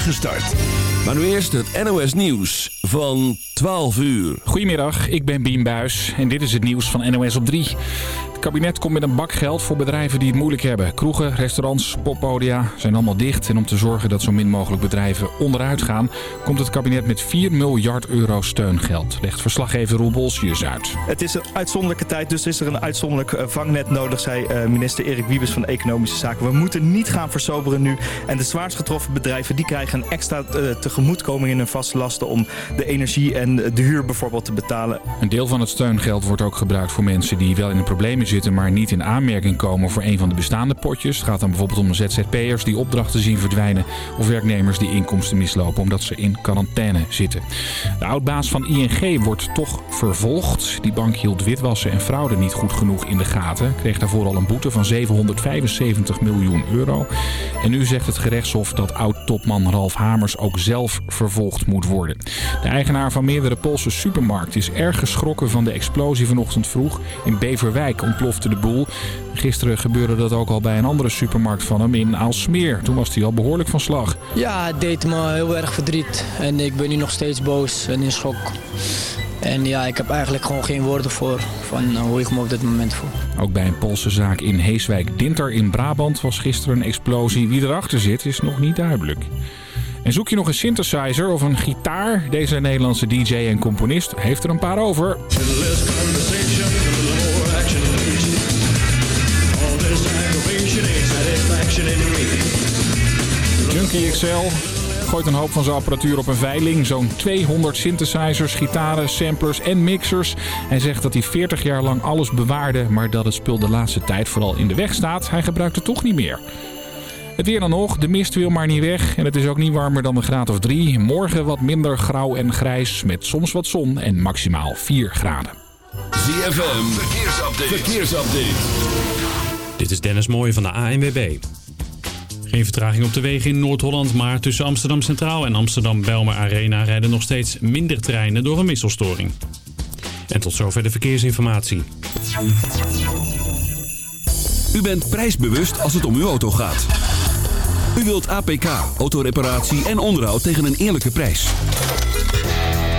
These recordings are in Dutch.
spoedige start. Maar nu eerst het NOS Nieuws van 12 uur. Goedemiddag, ik ben Bien Buis en dit is het nieuws van NOS op 3. Het kabinet komt met een bak geld voor bedrijven die het moeilijk hebben. Kroegen, restaurants, poppodia zijn allemaal dicht. En om te zorgen dat zo min mogelijk bedrijven onderuit gaan... komt het kabinet met 4 miljard euro steungeld. Legt verslaggever Roel Bolsius uit. Het is een uitzonderlijke tijd, dus is er een uitzonderlijk eh, vangnet nodig... zei eh, minister Erik Wiebes van Economische Zaken. We moeten niet gaan versoberen nu. En de zwaarst getroffen bedrijven die krijgen een extra uh, tegemoetkoming in hun vaste lasten... om de energie en de huur bijvoorbeeld te betalen. Een deel van het steungeld wordt ook gebruikt voor mensen die wel in de problemen zitten, maar niet in aanmerking komen voor een van de bestaande potjes. Het gaat dan bijvoorbeeld om ZZP'ers die opdrachten zien verdwijnen of werknemers die inkomsten mislopen omdat ze in quarantaine zitten. De oudbaas van ING wordt toch vervolgd. Die bank hield witwassen en fraude niet goed genoeg in de gaten. Kreeg daarvoor al een boete van 775 miljoen euro. En nu zegt het gerechtshof dat oud-topman Ralf Hamers ook zelf vervolgd moet worden. De eigenaar van meerdere Poolse supermarkten is erg geschrokken van de explosie vanochtend vroeg in Beverwijk ontplofte de boel. Gisteren gebeurde dat ook al bij een andere supermarkt van hem in Aalsmeer. Toen was hij al behoorlijk van slag. Ja, het deed me heel erg verdriet. En ik ben nu nog steeds boos en in schok. En ja, ik heb eigenlijk gewoon geen woorden voor van hoe ik me op dit moment voel. Ook bij een Poolse zaak in Heeswijk-Dinter in Brabant was gisteren een explosie. Wie erachter zit is nog niet duidelijk. En zoek je nog een synthesizer of een gitaar? Deze Nederlandse DJ en componist heeft er een paar over. XL gooit een hoop van zijn apparatuur op een veiling. Zo'n 200 synthesizers, gitaren, samplers en mixers. Hij zegt dat hij 40 jaar lang alles bewaarde, maar dat het spul de laatste tijd vooral in de weg staat. Hij gebruikt het toch niet meer. Het weer dan nog, de mist wil maar niet weg en het is ook niet warmer dan een graad of 3. Morgen wat minder grauw en grijs met soms wat zon en maximaal 4 graden. ZFM, verkeersupdate. verkeersupdate. Dit is Dennis Mooij van de ANWB. Geen vertraging op de wegen in Noord-Holland, maar tussen Amsterdam Centraal en Amsterdam Belmer Arena rijden nog steeds minder treinen door een wisselstoring. En tot zover de verkeersinformatie. U bent prijsbewust als het om uw auto gaat. U wilt APK, autoreparatie en onderhoud tegen een eerlijke prijs.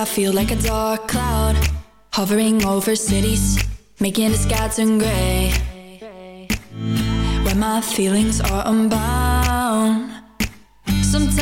I feel like a dark cloud hovering over cities, making the sky turn gray. When my feelings are unbound,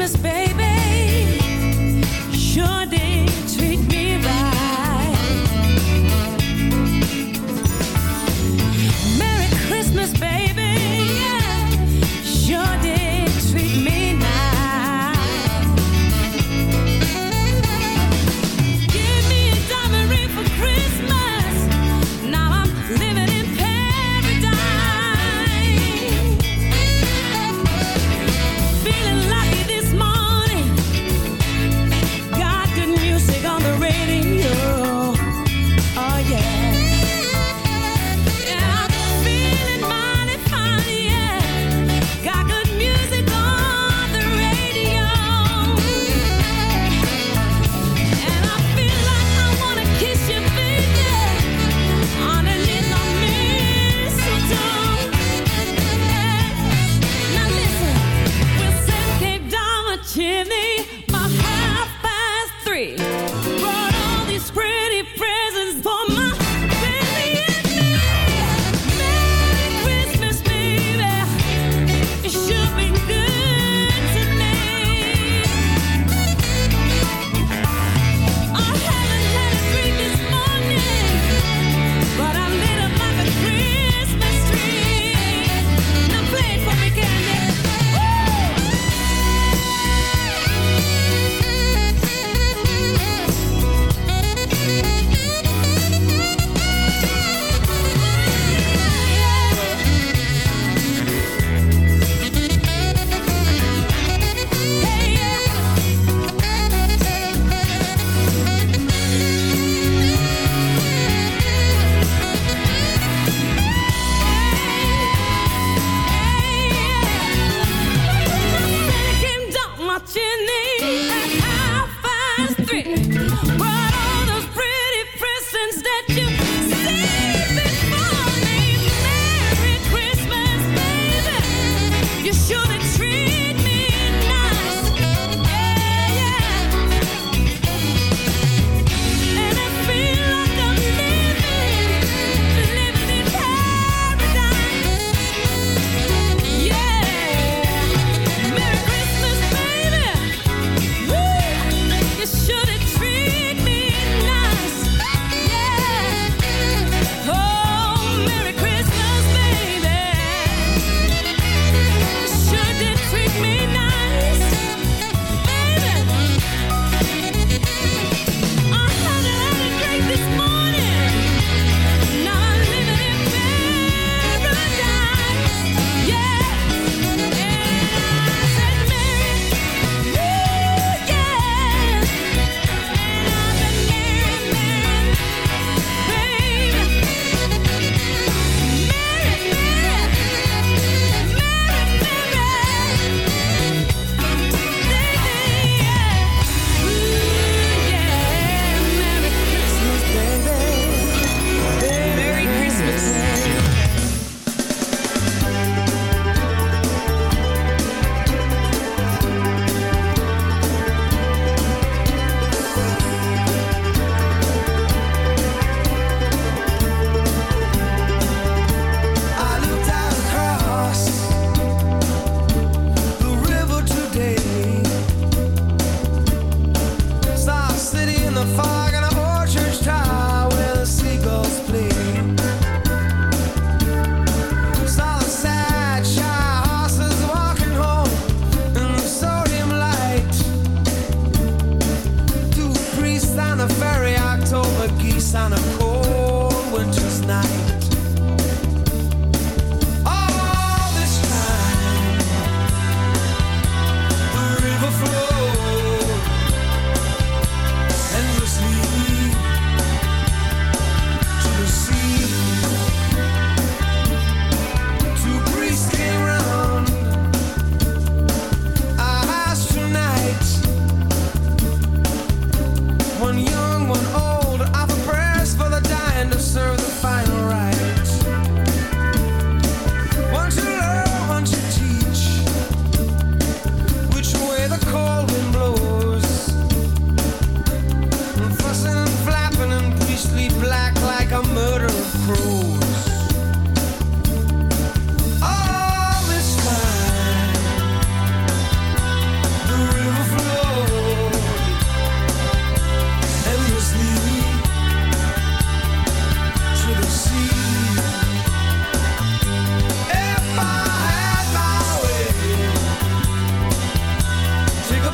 Christmas, baby.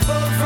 for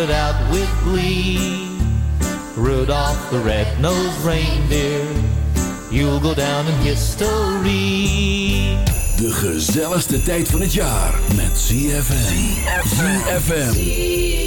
Shouted out with glee, Rudolph the red-nosed reindeer, you'll go down in history. De gezelligste tijd van het jaar met ZFM. ZFM.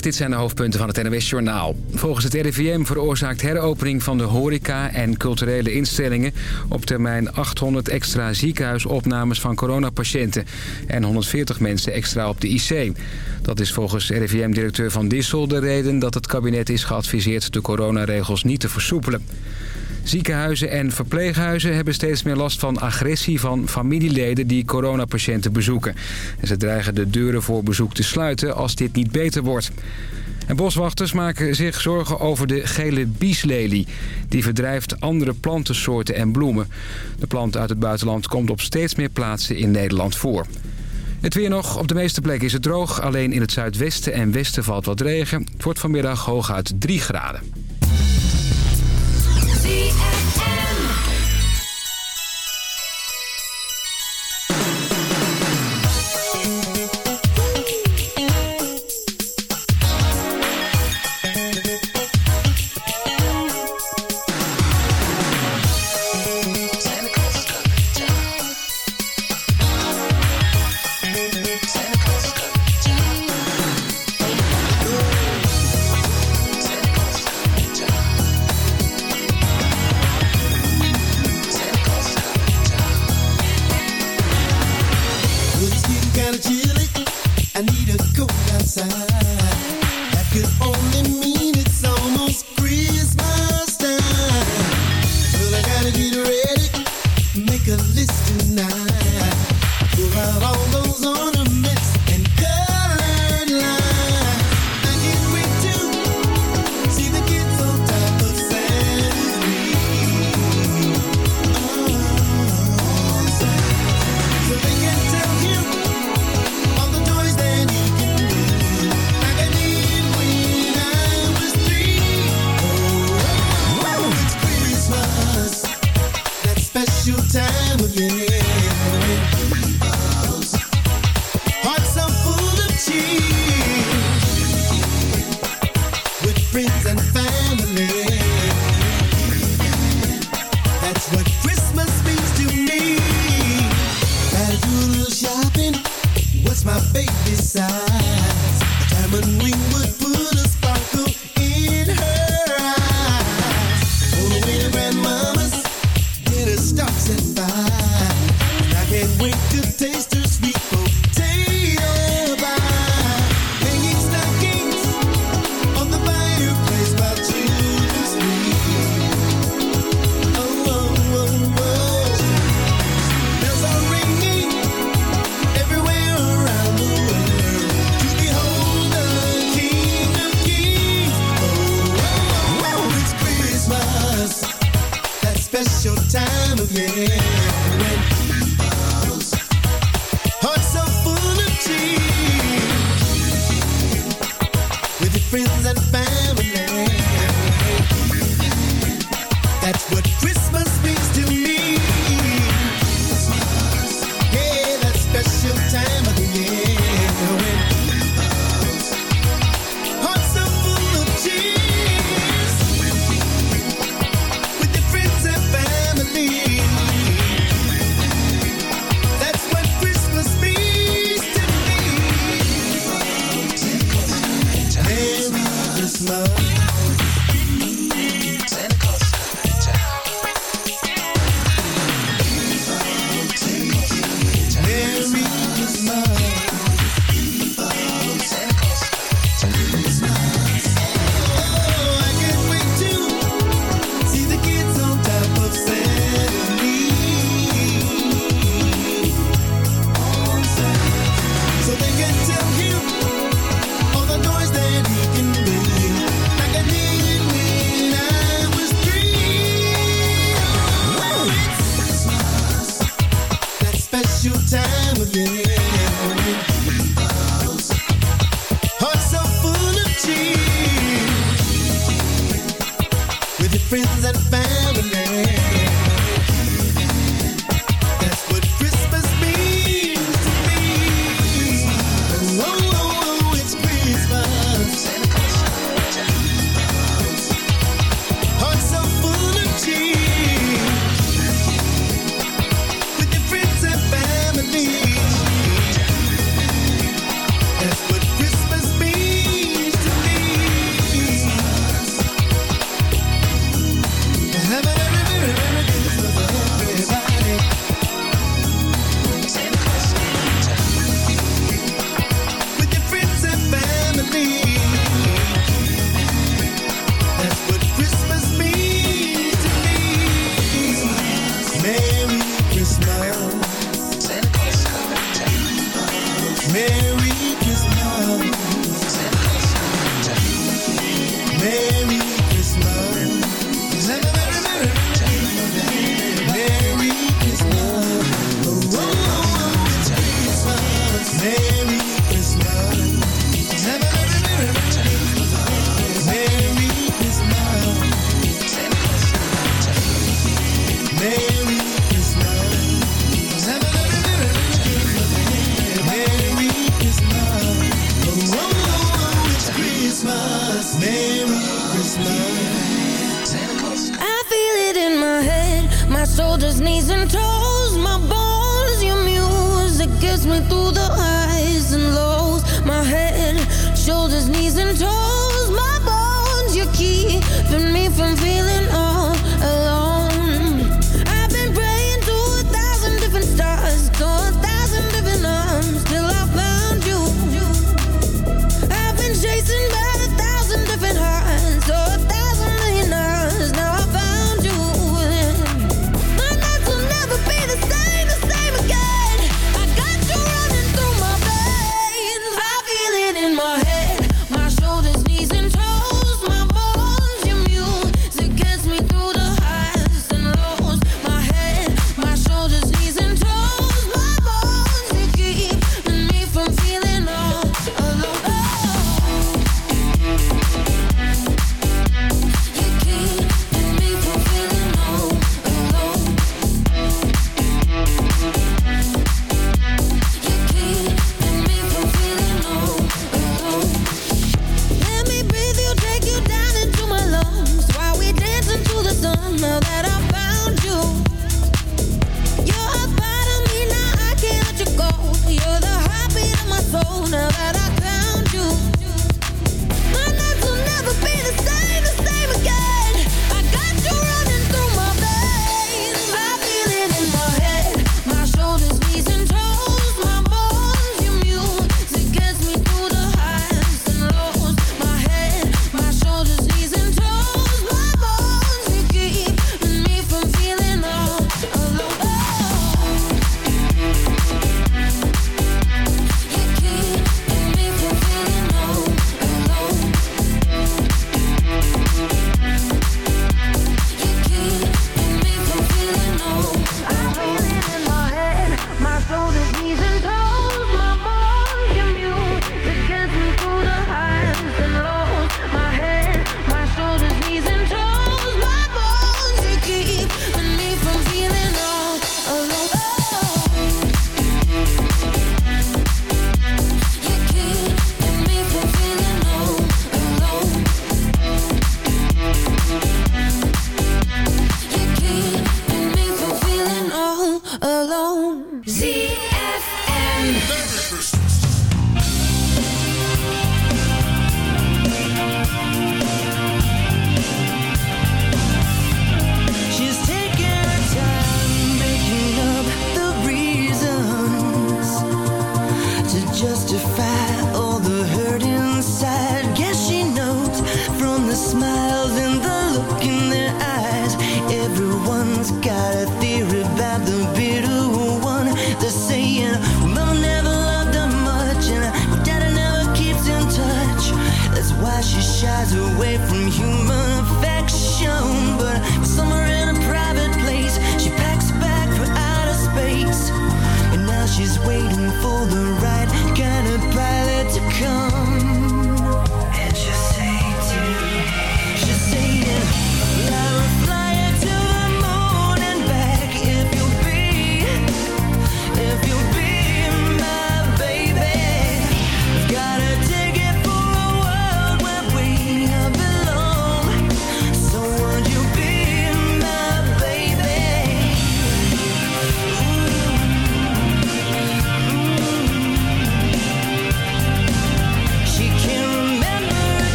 Dit zijn de hoofdpunten van het NWS Journaal. Volgens het RIVM veroorzaakt heropening van de horeca en culturele instellingen... op termijn 800 extra ziekenhuisopnames van coronapatiënten... en 140 mensen extra op de IC. Dat is volgens RIVM-directeur Van Dissel de reden dat het kabinet is geadviseerd... de coronaregels niet te versoepelen. Ziekenhuizen en verpleeghuizen hebben steeds meer last van agressie van familieleden die coronapatiënten bezoeken. En ze dreigen de deuren voor bezoek te sluiten als dit niet beter wordt. En boswachters maken zich zorgen over de gele bieslelie. Die verdrijft andere plantensoorten en bloemen. De plant uit het buitenland komt op steeds meer plaatsen in Nederland voor. Het weer nog. Op de meeste plekken is het droog. Alleen in het zuidwesten en westen valt wat regen. Het wordt vanmiddag hooguit 3 graden.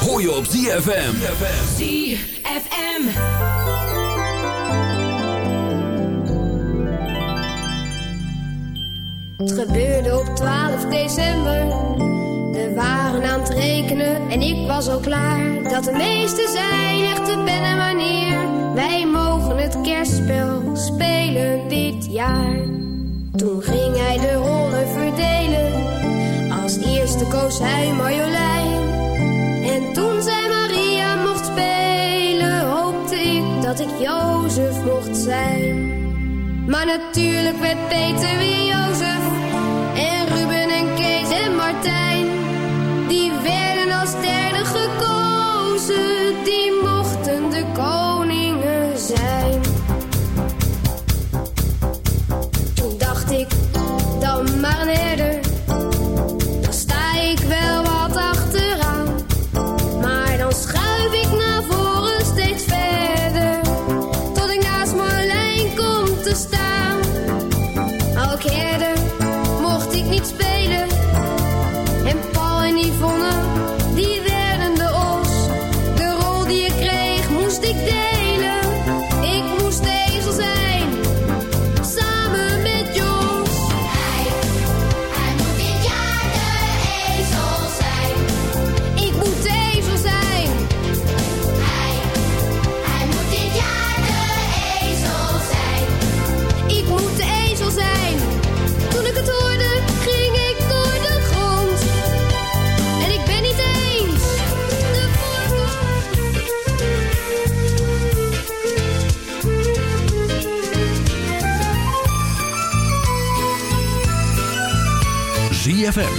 Hoor je op ZFM. ZFM. Het gebeurde op 12 december. We waren aan het rekenen en ik was al klaar. Dat de meesten zijn echt de pen en wanneer. Wij mogen het kerstspel spelen dit jaar. Toen ging hij de rollen verdelen. Als eerste koos hij Marjolein. Dat ik Jozef mocht zijn. Maar natuurlijk werd Peter weer Jozef. En Ruben en Kees en Martijn. Die werden als derde gekozen. Die mochten de koningen zijn.